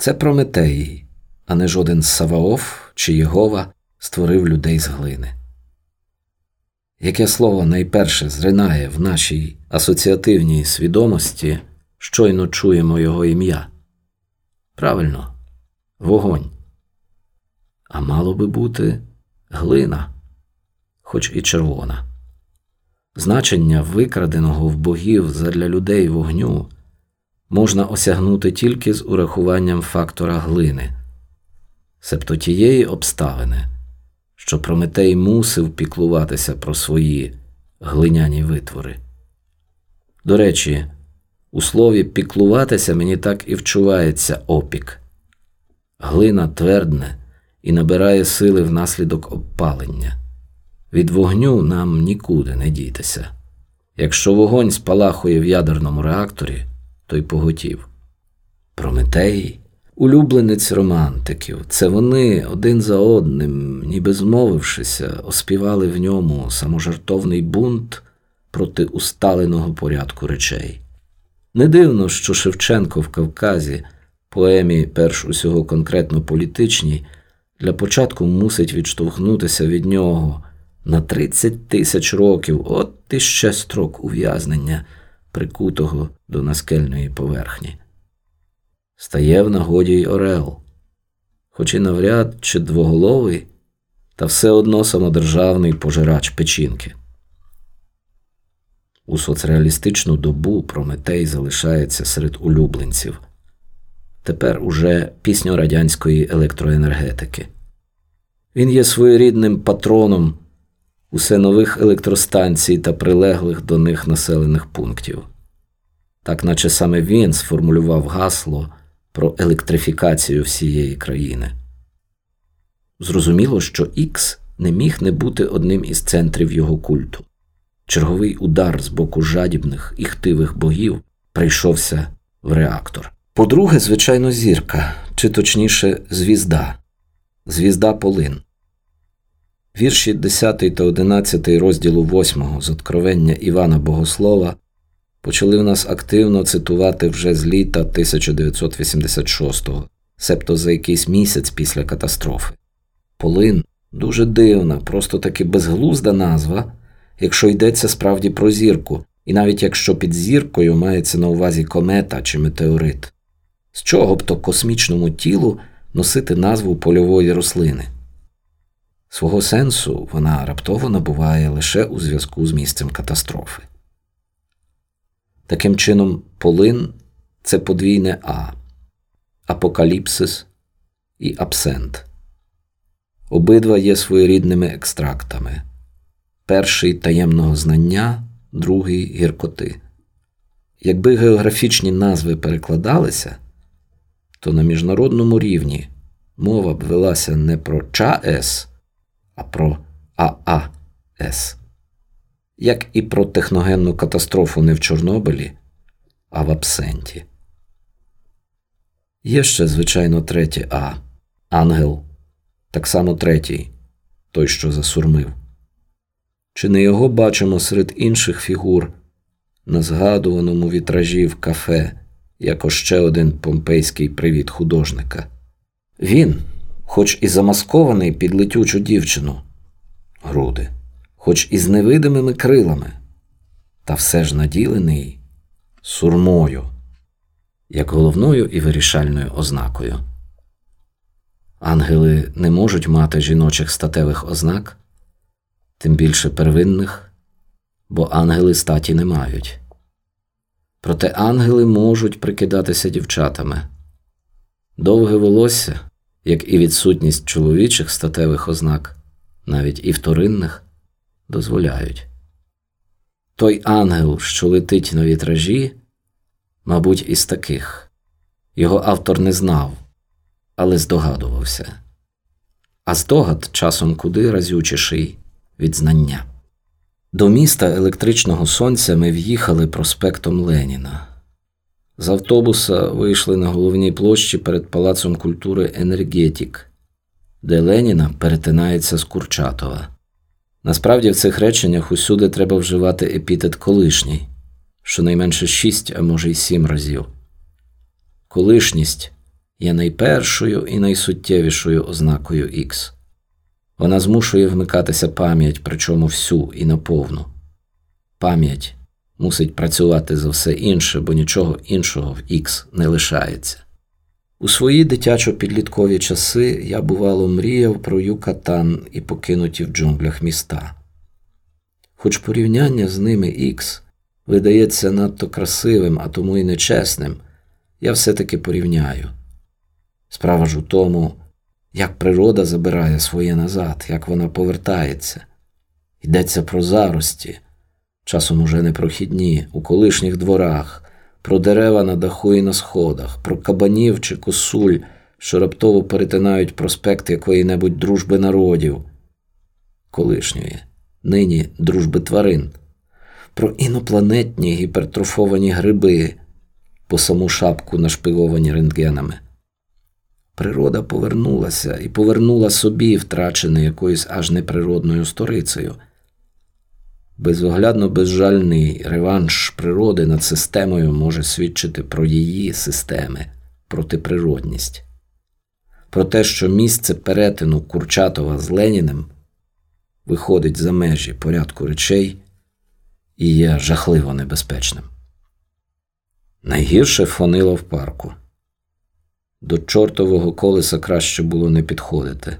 Це Прометей, а не жоден Саваоф чи Єгова створив людей з глини. Яке слово найперше зринає в нашій асоціативній свідомості, щойно чуємо його ім'я? Правильно, вогонь. А мало би бути глина, хоч і червона. Значення викраденого в богів задля людей вогню можна осягнути тільки з урахуванням фактора глини, себто тієї обставини, що Прометей мусив піклуватися про свої глиняні витвори. До речі, у слові піклуватися мені так і вчувається опік. Глина твердне і набирає сили внаслідок обпалення. Від вогню нам нікуди не дітися. Якщо вогонь спалахує в ядерному реакторі, то й поготів. Прометей, улюбленець романтиків, це вони один за одним, ніби змовившися, оспівали в ньому саможартовний бунт проти усталеного порядку речей. Не дивно, що Шевченко в Кавказі, поемі, перш усього конкретно політичній, для початку мусить відштовхнутися від нього на 30 тисяч років, от ще строк ув'язнення, прикутого до наскельної поверхні. Стає в нагоді й Орел, хоч і навряд чи двоголовий, та все одно самодержавний пожирач печінки. У соцреалістичну добу Прометей залишається серед улюбленців. Тепер уже пісню радянської електроенергетики. Він є своєрідним патроном усе нових електростанцій та прилеглих до них населених пунктів. Так наче саме він сформулював гасло про електрифікацію всієї країни. Зрозуміло, що Ікс не міг не бути одним із центрів його культу. Черговий удар з боку жадібних і хтивих богів прийшовся в реактор. По-друге, звичайно, зірка, чи точніше, звізда, звізда Полин. Вірші 10 та 11 розділу 8 з откровення Івана Богослова почали в нас активно цитувати вже з літа 1986-го, себто за якийсь місяць після катастрофи. Полин дуже дивна, просто таки безглузда назва, якщо йдеться справді про зірку, і навіть якщо під зіркою мається на увазі комета чи метеорит. З чого б то космічному тілу носити назву польової рослини? Свого сенсу вона раптово набуває лише у зв'язку з місцем катастрофи. Таким чином, полин це подвійне А, апокаліпсис і абсент. Обидва є своєрідними екстрактами перший таємного знання, другий гіркоти. Якби географічні назви перекладалися, то на міжнародному рівні мова б велася не про ЧАЕС, а про ААС. Як і про техногенну катастрофу не в Чорнобилі, а в абсенті. Є ще, звичайно, третє А ангел, так само третій, той, що засурмив. Чи не його бачимо серед інших фігур на згадуваному вітражі в кафе, як ще один помпейський привіт художника? Він, хоч і замаскований під летючу дівчину, груди, хоч і з невидимими крилами, та все ж наділений сурмою, як головною і вирішальною ознакою. Ангели не можуть мати жіночих статевих ознак, тим більше первинних, бо ангели статі не мають. Проте ангели можуть прикидатися дівчатами. Довге волосся, як і відсутність чоловічих статевих ознак, навіть і вторинних, дозволяють. Той ангел, що летить на вітражі, мабуть, із таких. Його автор не знав, але здогадувався. А здогад часом куди разючіший від знання. До міста електричного сонця ми в'їхали проспектом Леніна. З автобуса вийшли на головній площі перед Палацом культури Енергетік, де Леніна перетинається з Курчатова. Насправді в цих реченнях усюди треба вживати епітет колишній, щонайменше шість, а може й сім разів. Колишність є найпершою і найсуттєвішою ознакою Х. Вона змушує вмикатися пам'ять, причому всю і наповну. Пам'ять мусить працювати за все інше, бо нічого іншого в Х не лишається. У свої дитячо-підліткові часи я, бувало, мріяв про Юкатан і покинуті в джунглях міста. Хоч порівняння з ними Х видається надто красивим, а тому й нечесним, я все-таки порівняю. Справа ж у тому, як природа забирає своє назад, як вона повертається. Йдеться про зарості, часом уже непрохідні, у колишніх дворах, про дерева на даху і на сходах, про кабанів чи косуль, що раптово перетинають проспект якої-небудь дружби народів, колишньої, нині дружби тварин, про інопланетні гіпертрофовані гриби, по саму шапку нашпиговані рентгенами. Природа повернулася і повернула собі, втрачене якоюсь аж неприродною сторицею. Безоглядно безжальний реванш природи над системою може свідчити про її системи, протиприродність, про те, що місце перетину Курчатова з Леніним виходить за межі порядку речей і є жахливо небезпечним. Найгірше фонило в парку. До чортового колеса краще було не підходити.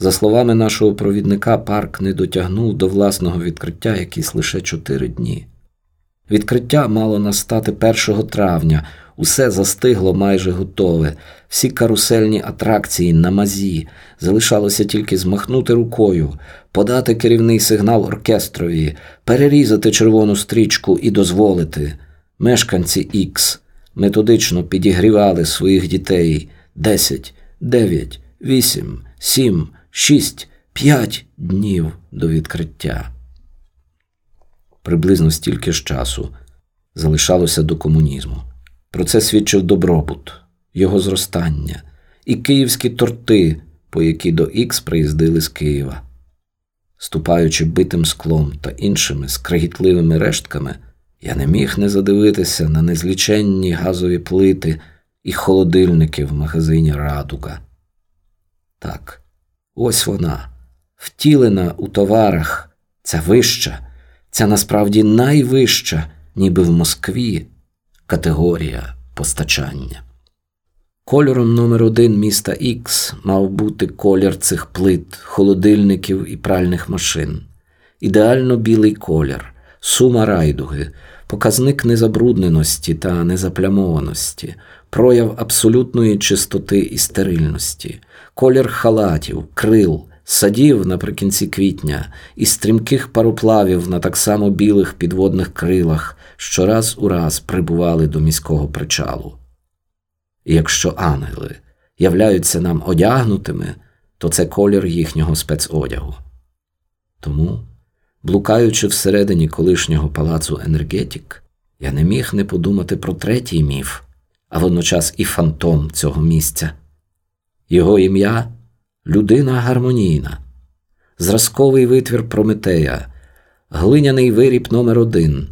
За словами нашого провідника, парк не дотягнув до власного відкриття якісь лише чотири дні. Відкриття мало настати 1 травня, усе застигло майже готове, всі карусельні атракції на мазі, залишалося тільки змахнути рукою, подати керівний сигнал оркестрові, перерізати червону стрічку і дозволити. Мешканці Ікс методично підігрівали своїх дітей 10, 9, 8, 7, 6, 5 днів до відкриття. Приблизно стільки ж часу залишалося до комунізму. Про це свідчив добробут, його зростання і київські торти, по які до Ікс приїздили з Києва. Ступаючи битим склом та іншими скрегітливими рештками. Я не міг не задивитися на незліченні газові плити і холодильники в магазині Радуга. Так, ось вона, втілена у товарах, ця вища, ця насправді найвища, ніби в Москві, категорія постачання. Кольором номер один міста Ікс мав бути колір цих плит, холодильників і пральних машин, ідеально білий колір сума райдуги, показник незабрудненості та незаплямованості, прояв абсолютної чистоти і стерильності, колір халатів, крил, садів наприкінці квітня і стрімких пароплавів на так само білих підводних крилах, що раз у раз прибували до міського причалу. І якщо ангели являються нам одягнутими, то це колір їхнього спецодягу. Тому Блукаючи всередині колишнього палацу Енергетік, я не міг не подумати про третій міф, а водночас і фантом цього місця. Його ім'я людина гармонійна, зразковий витвір Прометея, глиняний виріб номер один,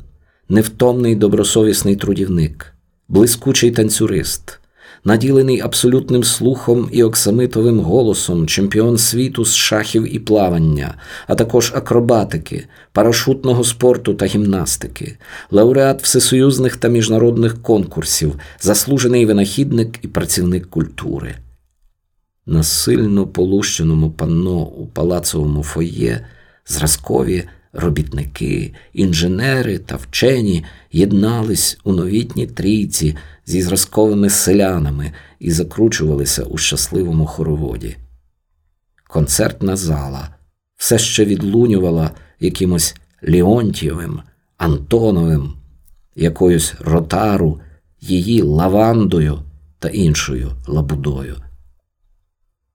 невтомний добросовісний трудівник, блискучий танцюрист, наділений абсолютним слухом і оксамитовим голосом, чемпіон світу з шахів і плавання, а також акробатики, парашутного спорту та гімнастики, лауреат всесоюзних та міжнародних конкурсів, заслужений винахідник і працівник культури. На сильно полущеному панно у палацовому фоє зразкові робітники, інженери та вчені єднались у новітній трійці зі зразковими селянами і закручувалися у щасливому хороводі. Концертна зала все ще відлунювала якимось Леонтьєвим, Антоновим, якоюсь ротару, її лавандою та іншою лабудою.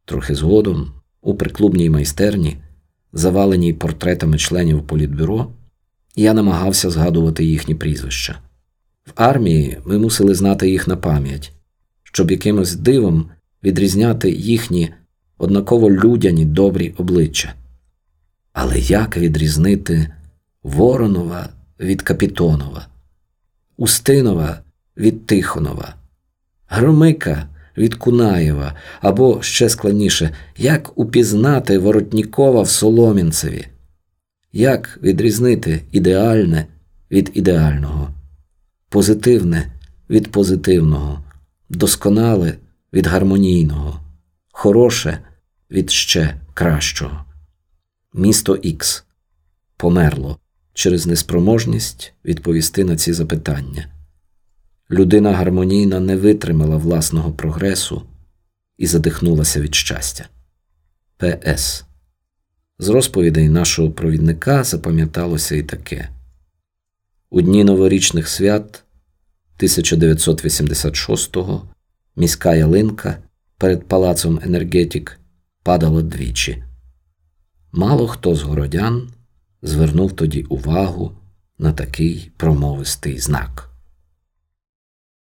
Трохи згодом у приклубній майстерні, заваленій портретами членів політбюро, я намагався згадувати їхні прізвища. В армії ми мусили знати їх на пам'ять, щоб якимось дивом відрізняти їхні однаково людяні добрі обличчя. Але як відрізнити Воронова від Капітонова, Устинова від Тихонова, Громика від Кунаєва, або ще складніше, як упізнати Воротнікова в Соломінцеві, як відрізнити ідеальне від ідеального, позитивне від позитивного, досконале від гармонійного, хороше від ще кращого. Місто Ікс померло через неспроможність відповісти на ці запитання. Людина гармонійна не витримала власного прогресу і задихнулася від щастя. П.С. З розповідей нашого провідника запам'яталося і таке. У дні новорічних свят 1986-го міська ялинка перед палацом Енергетік падала двічі. Мало хто з городян звернув тоді увагу на такий промовистий знак.